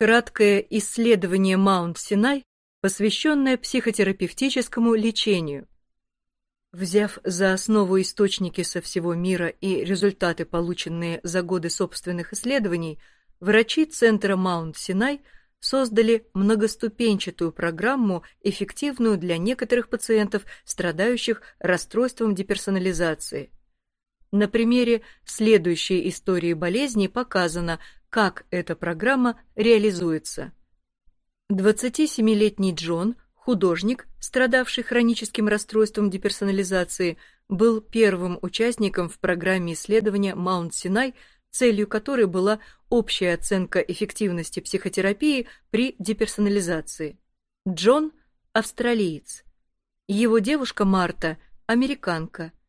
Краткое исследование Маунт-Синай, посвященное психотерапевтическому лечению. Взяв за основу источники со всего мира и результаты, полученные за годы собственных исследований, врачи Центра Маунт-Синай создали многоступенчатую программу, эффективную для некоторых пациентов, страдающих расстройством деперсонализации. На примере следующей истории болезни показано, как эта программа реализуется. 27-летний Джон, художник, страдавший хроническим расстройством деперсонализации, был первым участником в программе исследования Маунт-Синай, целью которой была общая оценка эффективности психотерапии при деперсонализации. Джон – австралиец. Его девушка Марта – американка –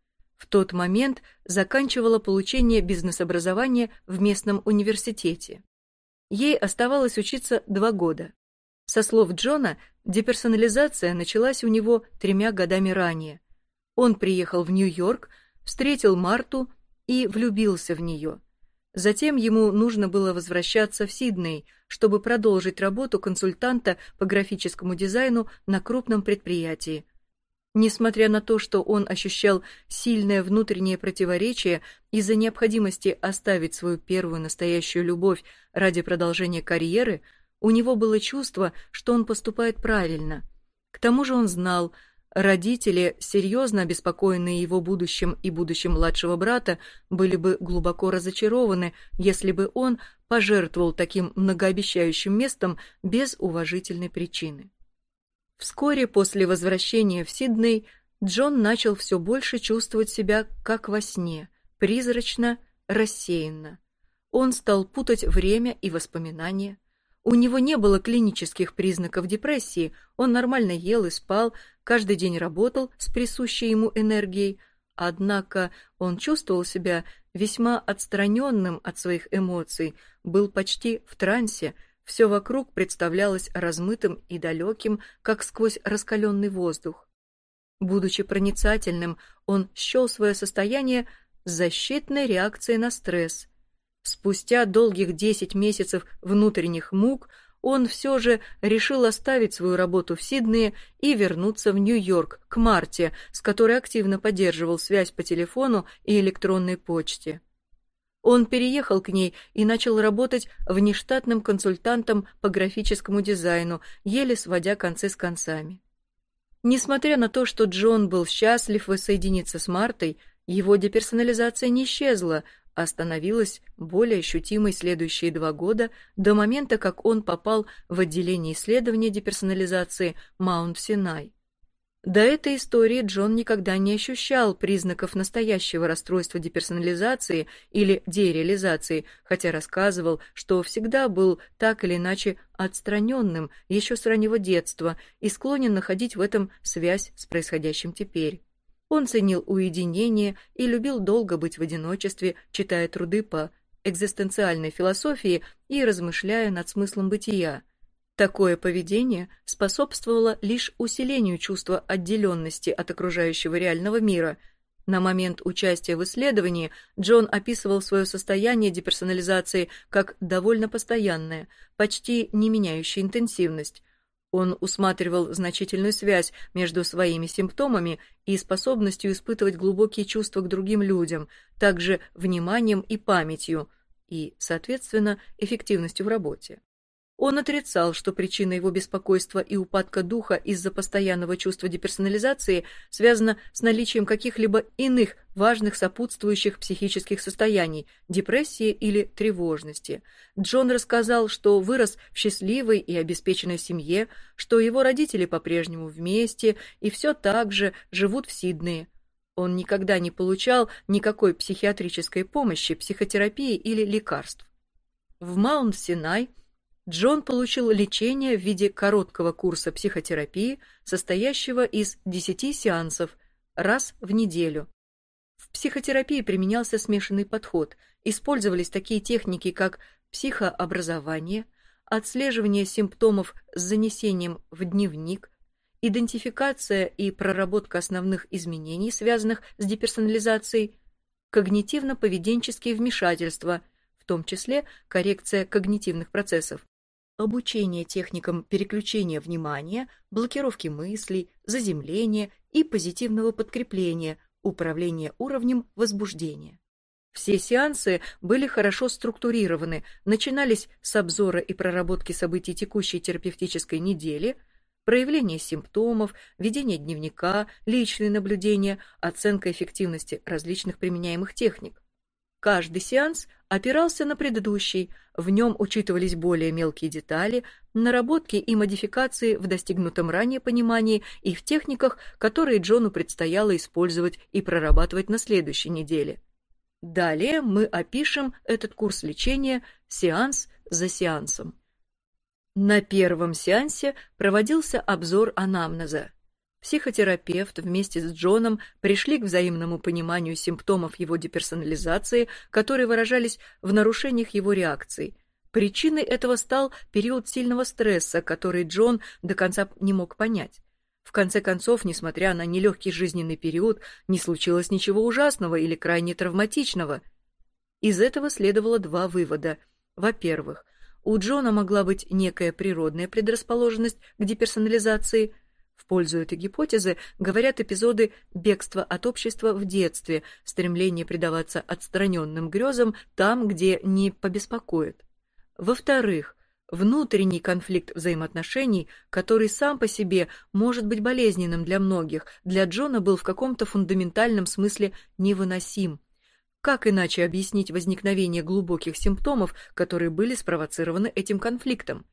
в тот момент заканчивала получение бизнес-образования в местном университете. Ей оставалось учиться два года. Со слов Джона, деперсонализация началась у него тремя годами ранее. Он приехал в Нью-Йорк, встретил Марту и влюбился в нее. Затем ему нужно было возвращаться в Сидней, чтобы продолжить работу консультанта по графическому дизайну на крупном предприятии, Несмотря на то, что он ощущал сильное внутреннее противоречие из-за необходимости оставить свою первую настоящую любовь ради продолжения карьеры, у него было чувство, что он поступает правильно. К тому же он знал, родители, серьезно обеспокоенные его будущим и будущим младшего брата, были бы глубоко разочарованы, если бы он пожертвовал таким многообещающим местом без уважительной причины. Вскоре после возвращения в Сидней Джон начал все больше чувствовать себя как во сне, призрачно, рассеянно. Он стал путать время и воспоминания. У него не было клинических признаков депрессии, он нормально ел и спал, каждый день работал с присущей ему энергией, однако он чувствовал себя весьма отстраненным от своих эмоций, был почти в трансе, все вокруг представлялось размытым и далеким, как сквозь раскаленный воздух. Будучи проницательным, он счел свое состояние защитной реакцией на стресс. Спустя долгих десять месяцев внутренних мук он все же решил оставить свою работу в Сиднее и вернуться в Нью-Йорк к Марте, с которой активно поддерживал связь по телефону и электронной почте. Он переехал к ней и начал работать внештатным консультантом по графическому дизайну, еле сводя концы с концами. Несмотря на то, что Джон был счастлив воссоединиться с Мартой, его деперсонализация не исчезла, а становилась более ощутимой следующие два года до момента, как он попал в отделение исследования деперсонализации Маунт-Синай. До этой истории Джон никогда не ощущал признаков настоящего расстройства деперсонализации или дереализации, хотя рассказывал, что всегда был так или иначе отстраненным еще с раннего детства и склонен находить в этом связь с происходящим теперь. Он ценил уединение и любил долго быть в одиночестве, читая труды по экзистенциальной философии и размышляя над смыслом бытия – Такое поведение способствовало лишь усилению чувства отделенности от окружающего реального мира. На момент участия в исследовании Джон описывал свое состояние деперсонализации как довольно постоянное, почти не меняющее интенсивность. Он усматривал значительную связь между своими симптомами и способностью испытывать глубокие чувства к другим людям, также вниманием и памятью, и, соответственно, эффективностью в работе. Он отрицал, что причина его беспокойства и упадка духа из-за постоянного чувства деперсонализации связана с наличием каких-либо иных важных сопутствующих психических состояний, депрессии или тревожности. Джон рассказал, что вырос в счастливой и обеспеченной семье, что его родители по-прежнему вместе и все так же живут в Сиднее. Он никогда не получал никакой психиатрической помощи, психотерапии или лекарств. В Маунт-Синай – Джон получил лечение в виде короткого курса психотерапии, состоящего из 10 сеансов раз в неделю. В психотерапии применялся смешанный подход. Использовались такие техники, как психообразование, отслеживание симптомов с занесением в дневник, идентификация и проработка основных изменений, связанных с деперсонализацией, когнитивно-поведенческие вмешательства, в том числе коррекция когнитивных процессов, обучение техникам переключения внимания, блокировки мыслей, заземления и позитивного подкрепления, управления уровнем возбуждения. Все сеансы были хорошо структурированы, начинались с обзора и проработки событий текущей терапевтической недели, проявления симптомов, ведения дневника, личные наблюдения, оценка эффективности различных применяемых техник. Каждый сеанс опирался на предыдущий, в нем учитывались более мелкие детали, наработки и модификации в достигнутом ранее понимании и в техниках, которые Джону предстояло использовать и прорабатывать на следующей неделе. Далее мы опишем этот курс лечения сеанс за сеансом. На первом сеансе проводился обзор анамнеза. Психотерапевт вместе с Джоном пришли к взаимному пониманию симптомов его деперсонализации, которые выражались в нарушениях его реакций. Причиной этого стал период сильного стресса, который Джон до конца не мог понять. В конце концов, несмотря на нелегкий жизненный период, не случилось ничего ужасного или крайне травматичного. Из этого следовало два вывода. Во-первых, у Джона могла быть некая природная предрасположенность к деперсонализации – пользу этой гипотезы говорят эпизоды бегства от общества в детстве, стремление предаваться отстраненным грезам там, где не побеспокоит. Во-вторых, внутренний конфликт взаимоотношений, который сам по себе может быть болезненным для многих, для Джона был в каком-то фундаментальном смысле невыносим. Как иначе объяснить возникновение глубоких симптомов, которые были спровоцированы этим конфликтом?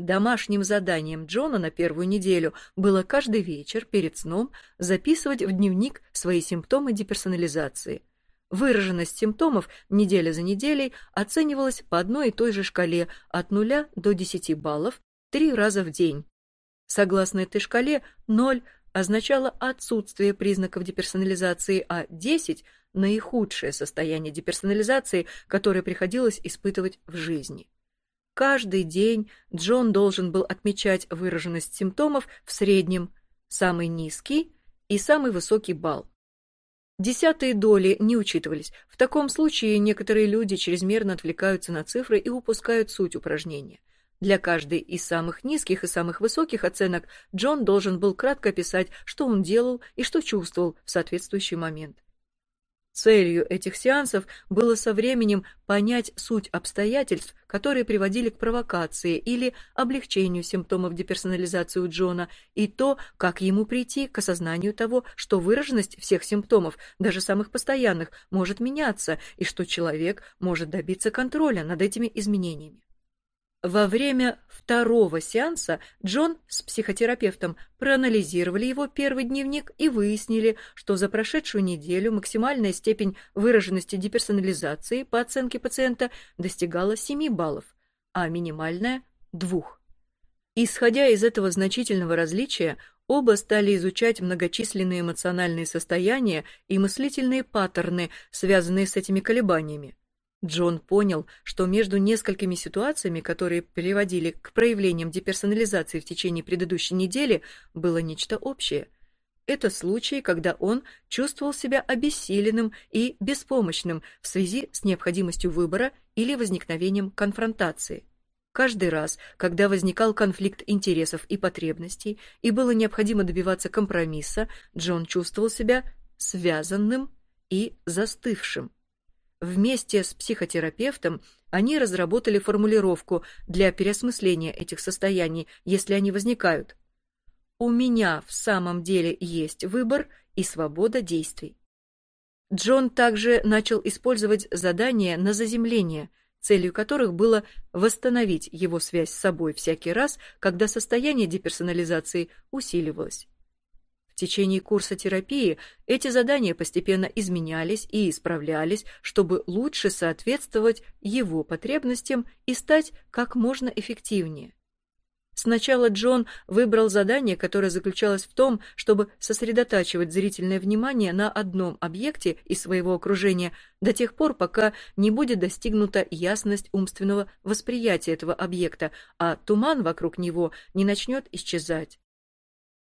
Домашним заданием Джона на первую неделю было каждый вечер перед сном записывать в дневник свои симптомы деперсонализации. Выраженность симптомов неделя за неделей оценивалась по одной и той же шкале от 0 до 10 баллов три раза в день. Согласно этой шкале, 0 означало отсутствие признаков деперсонализации, а 10 – наихудшее состояние деперсонализации, которое приходилось испытывать в жизни. Каждый день Джон должен был отмечать выраженность симптомов в среднем, самый низкий и самый высокий балл. Десятые доли не учитывались. В таком случае некоторые люди чрезмерно отвлекаются на цифры и упускают суть упражнения. Для каждой из самых низких и самых высоких оценок Джон должен был кратко описать, что он делал и что чувствовал в соответствующий момент. Целью этих сеансов было со временем понять суть обстоятельств, которые приводили к провокации или облегчению симптомов деперсонализации у Джона, и то, как ему прийти к осознанию того, что выраженность всех симптомов, даже самых постоянных, может меняться, и что человек может добиться контроля над этими изменениями. Во время второго сеанса Джон с психотерапевтом проанализировали его первый дневник и выяснили, что за прошедшую неделю максимальная степень выраженности деперсонализации по оценке пациента достигала 7 баллов, а минимальная – 2. Исходя из этого значительного различия, оба стали изучать многочисленные эмоциональные состояния и мыслительные паттерны, связанные с этими колебаниями. Джон понял, что между несколькими ситуациями, которые приводили к проявлениям деперсонализации в течение предыдущей недели, было нечто общее. Это случаи, когда он чувствовал себя обессиленным и беспомощным в связи с необходимостью выбора или возникновением конфронтации. Каждый раз, когда возникал конфликт интересов и потребностей и было необходимо добиваться компромисса, Джон чувствовал себя связанным и застывшим. Вместе с психотерапевтом они разработали формулировку для переосмысления этих состояний, если они возникают. «У меня в самом деле есть выбор и свобода действий». Джон также начал использовать задания на заземление, целью которых было восстановить его связь с собой всякий раз, когда состояние деперсонализации усиливалось течение курса терапии эти задания постепенно изменялись и исправлялись, чтобы лучше соответствовать его потребностям и стать как можно эффективнее. Сначала Джон выбрал задание, которое заключалось в том, чтобы сосредотачивать зрительное внимание на одном объекте из своего окружения до тех пор, пока не будет достигнута ясность умственного восприятия этого объекта, а туман вокруг него не начнет исчезать.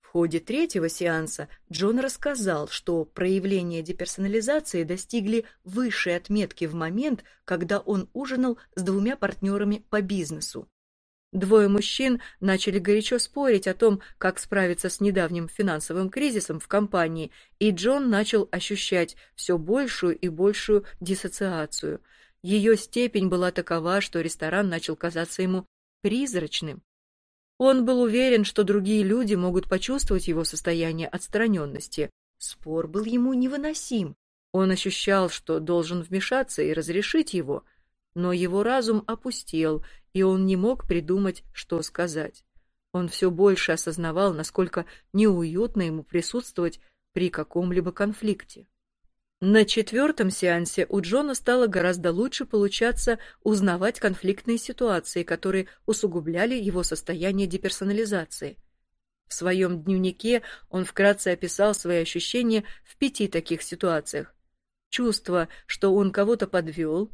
В ходе третьего сеанса Джон рассказал, что проявления деперсонализации достигли высшей отметки в момент, когда он ужинал с двумя партнерами по бизнесу. Двое мужчин начали горячо спорить о том, как справиться с недавним финансовым кризисом в компании, и Джон начал ощущать все большую и большую диссоциацию. Ее степень была такова, что ресторан начал казаться ему призрачным. Он был уверен, что другие люди могут почувствовать его состояние отстраненности. Спор был ему невыносим. Он ощущал, что должен вмешаться и разрешить его, но его разум опустел, и он не мог придумать, что сказать. Он все больше осознавал, насколько неуютно ему присутствовать при каком-либо конфликте. На четвертом сеансе у Джона стало гораздо лучше получаться узнавать конфликтные ситуации, которые усугубляли его состояние деперсонализации. В своем дневнике он вкратце описал свои ощущения в пяти таких ситуациях. Чувство, что он кого-то подвел,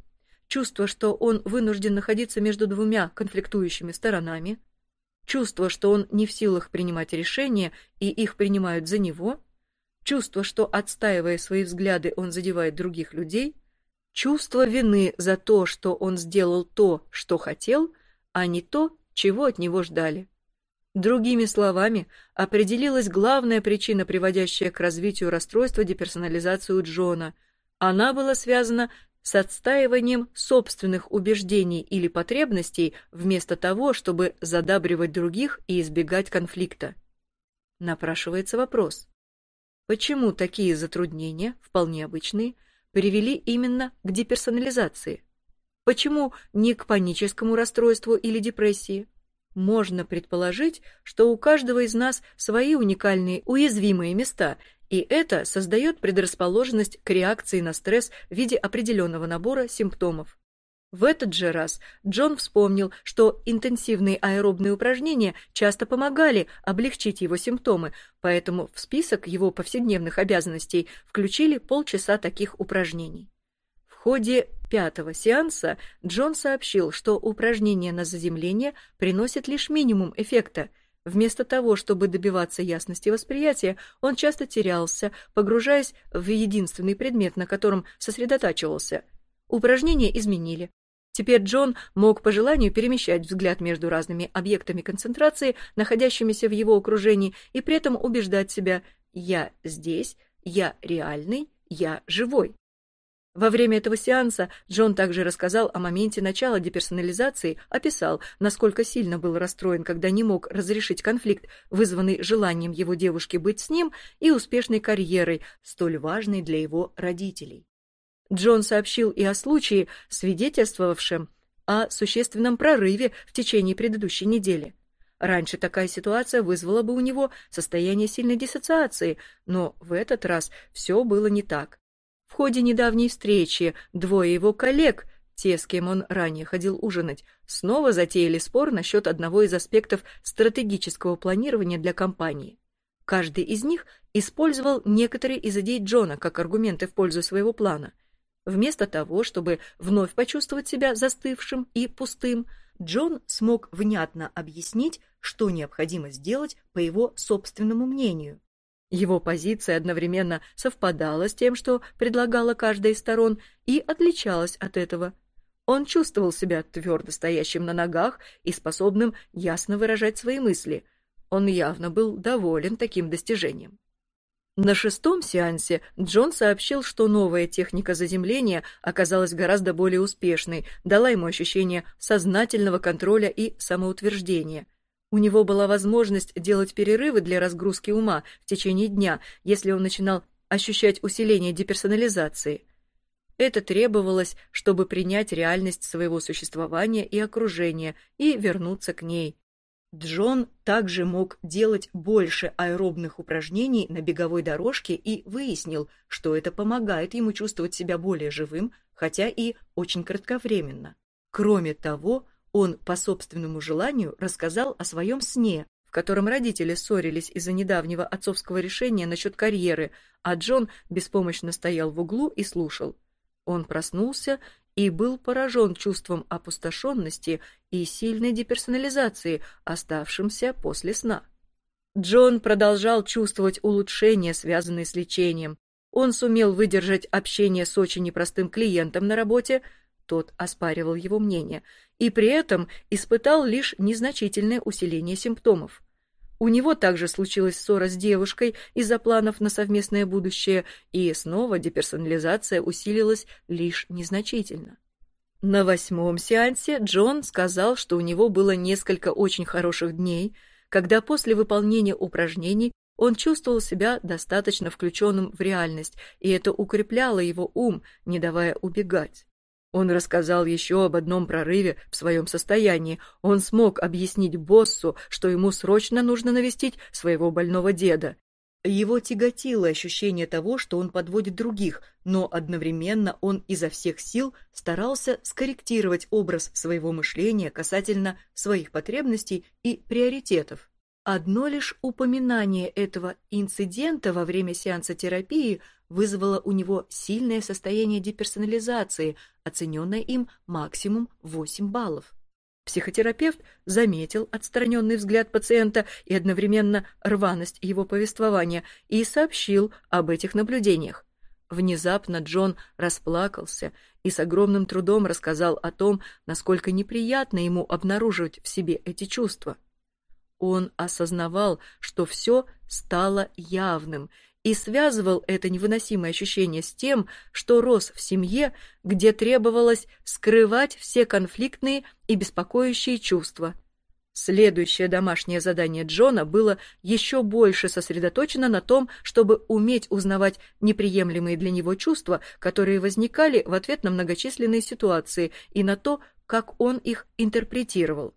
чувство, что он вынужден находиться между двумя конфликтующими сторонами, чувство, что он не в силах принимать решения и их принимают за него – чувство, что, отстаивая свои взгляды, он задевает других людей, чувство вины за то, что он сделал то, что хотел, а не то, чего от него ждали. Другими словами, определилась главная причина, приводящая к развитию расстройства деперсонализации у Джона. Она была связана с отстаиванием собственных убеждений или потребностей вместо того, чтобы задабривать других и избегать конфликта. Напрашивается вопрос. Почему такие затруднения, вполне обычные, привели именно к деперсонализации? Почему не к паническому расстройству или депрессии? Можно предположить, что у каждого из нас свои уникальные уязвимые места, и это создает предрасположенность к реакции на стресс в виде определенного набора симптомов. В этот же раз Джон вспомнил, что интенсивные аэробные упражнения часто помогали облегчить его симптомы, поэтому в список его повседневных обязанностей включили полчаса таких упражнений. В ходе пятого сеанса Джон сообщил, что упражнение на заземление приносит лишь минимум эффекта. Вместо того, чтобы добиваться ясности восприятия, он часто терялся, погружаясь в единственный предмет, на котором сосредотачивался. Упражнения изменили. Теперь Джон мог по желанию перемещать взгляд между разными объектами концентрации, находящимися в его окружении, и при этом убеждать себя «я здесь», «я реальный», «я живой». Во время этого сеанса Джон также рассказал о моменте начала деперсонализации, описал, насколько сильно был расстроен, когда не мог разрешить конфликт, вызванный желанием его девушки быть с ним и успешной карьерой, столь важной для его родителей. Джон сообщил и о случае, свидетельствовавшем о существенном прорыве в течение предыдущей недели. Раньше такая ситуация вызвала бы у него состояние сильной диссоциации, но в этот раз все было не так. В ходе недавней встречи двое его коллег, те, с кем он ранее ходил ужинать, снова затеяли спор насчет одного из аспектов стратегического планирования для компании. Каждый из них использовал некоторые из идей Джона как аргументы в пользу своего плана – Вместо того, чтобы вновь почувствовать себя застывшим и пустым, Джон смог внятно объяснить, что необходимо сделать по его собственному мнению. Его позиция одновременно совпадала с тем, что предлагала каждая из сторон, и отличалась от этого. Он чувствовал себя твердо стоящим на ногах и способным ясно выражать свои мысли. Он явно был доволен таким достижением. На шестом сеансе Джон сообщил, что новая техника заземления оказалась гораздо более успешной, дала ему ощущение сознательного контроля и самоутверждения. У него была возможность делать перерывы для разгрузки ума в течение дня, если он начинал ощущать усиление деперсонализации. Это требовалось, чтобы принять реальность своего существования и окружения и вернуться к ней. Джон также мог делать больше аэробных упражнений на беговой дорожке и выяснил, что это помогает ему чувствовать себя более живым, хотя и очень кратковременно. Кроме того, он по собственному желанию рассказал о своем сне, в котором родители ссорились из-за недавнего отцовского решения насчет карьеры, а Джон беспомощно стоял в углу и слушал. Он проснулся и был поражен чувством опустошенности и сильной деперсонализации, оставшимся после сна. Джон продолжал чувствовать улучшения, связанные с лечением. Он сумел выдержать общение с очень непростым клиентом на работе, тот оспаривал его мнение, и при этом испытал лишь незначительное усиление симптомов. У него также случилась ссора с девушкой из-за планов на совместное будущее, и снова деперсонализация усилилась лишь незначительно. На восьмом сеансе Джон сказал, что у него было несколько очень хороших дней, когда после выполнения упражнений он чувствовал себя достаточно включенным в реальность, и это укрепляло его ум, не давая убегать. Он рассказал еще об одном прорыве в своем состоянии. Он смог объяснить боссу, что ему срочно нужно навестить своего больного деда. Его тяготило ощущение того, что он подводит других, но одновременно он изо всех сил старался скорректировать образ своего мышления касательно своих потребностей и приоритетов. Одно лишь упоминание этого инцидента во время сеанса терапии вызвало у него сильное состояние деперсонализации, оцененное им максимум 8 баллов. Психотерапевт заметил отстраненный взгляд пациента и одновременно рваность его повествования и сообщил об этих наблюдениях. Внезапно Джон расплакался и с огромным трудом рассказал о том, насколько неприятно ему обнаруживать в себе эти чувства. Он осознавал, что все стало явным, и связывал это невыносимое ощущение с тем, что рос в семье, где требовалось скрывать все конфликтные и беспокоящие чувства. Следующее домашнее задание Джона было еще больше сосредоточено на том, чтобы уметь узнавать неприемлемые для него чувства, которые возникали в ответ на многочисленные ситуации, и на то, как он их интерпретировал.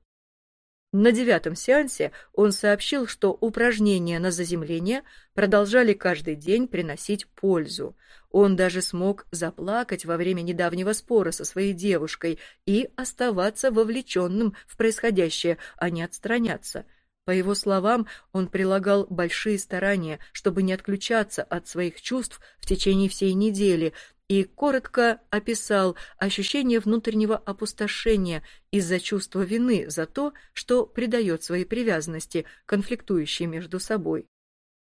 На девятом сеансе он сообщил, что упражнения на заземление продолжали каждый день приносить пользу. Он даже смог заплакать во время недавнего спора со своей девушкой и оставаться вовлеченным в происходящее, а не отстраняться. По его словам, он прилагал большие старания, чтобы не отключаться от своих чувств в течение всей недели, и коротко описал ощущение внутреннего опустошения из-за чувства вины за то, что придает свои привязанности, конфликтующие между собой.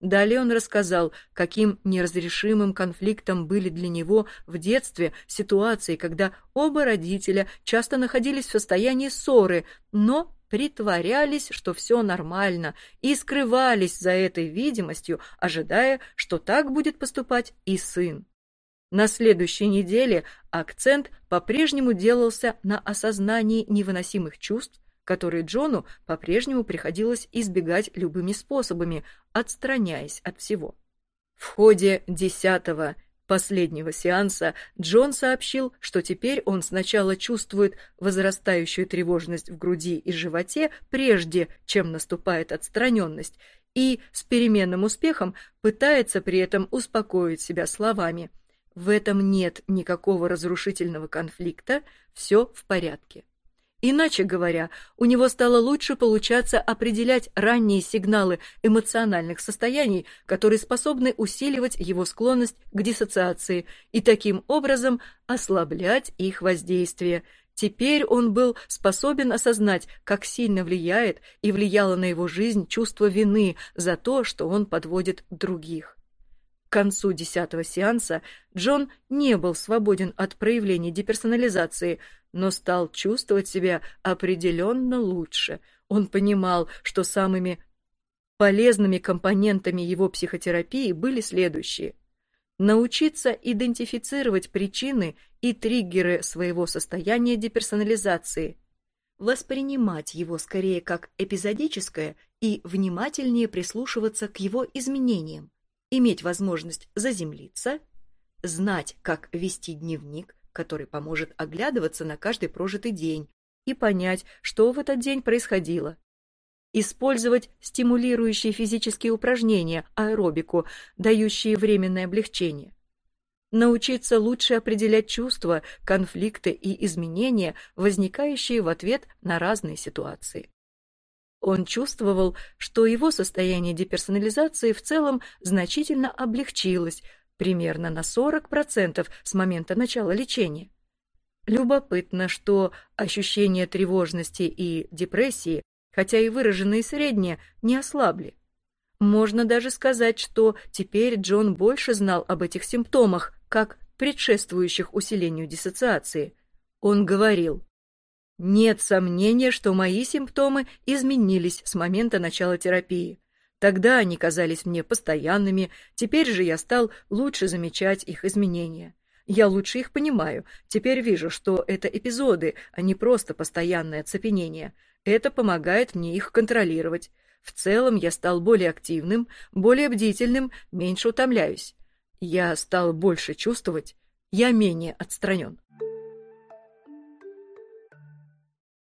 Далее он рассказал, каким неразрешимым конфликтом были для него в детстве ситуации, когда оба родителя часто находились в состоянии ссоры, но притворялись, что все нормально, и скрывались за этой видимостью, ожидая, что так будет поступать и сын. На следующей неделе акцент по-прежнему делался на осознании невыносимых чувств, которые Джону по-прежнему приходилось избегать любыми способами, отстраняясь от всего. В ходе десятого, последнего сеанса Джон сообщил, что теперь он сначала чувствует возрастающую тревожность в груди и животе, прежде чем наступает отстраненность, и с переменным успехом пытается при этом успокоить себя словами – в этом нет никакого разрушительного конфликта, все в порядке. Иначе говоря, у него стало лучше получаться определять ранние сигналы эмоциональных состояний, которые способны усиливать его склонность к диссоциации и таким образом ослаблять их воздействие. Теперь он был способен осознать, как сильно влияет и влияло на его жизнь чувство вины за то, что он подводит других. К концу десятого сеанса Джон не был свободен от проявлений деперсонализации, но стал чувствовать себя определенно лучше. Он понимал, что самыми полезными компонентами его психотерапии были следующие. Научиться идентифицировать причины и триггеры своего состояния деперсонализации, воспринимать его скорее как эпизодическое и внимательнее прислушиваться к его изменениям, иметь возможность заземлиться, знать, как вести дневник, который поможет оглядываться на каждый прожитый день и понять, что в этот день происходило. Использовать стимулирующие физические упражнения, аэробику, дающие временное облегчение. Научиться лучше определять чувства, конфликты и изменения, возникающие в ответ на разные ситуации. Он чувствовал, что его состояние деперсонализации в целом значительно облегчилось, примерно на 40% с момента начала лечения. Любопытно, что ощущения тревожности и депрессии, хотя и выраженные средние, не ослабли. Можно даже сказать, что теперь Джон больше знал об этих симптомах, как предшествующих усилению диссоциации – Он говорил, «Нет сомнения, что мои симптомы изменились с момента начала терапии. Тогда они казались мне постоянными, теперь же я стал лучше замечать их изменения. Я лучше их понимаю, теперь вижу, что это эпизоды, а не просто постоянное оцепенение. Это помогает мне их контролировать. В целом я стал более активным, более бдительным, меньше утомляюсь. Я стал больше чувствовать, я менее отстранен.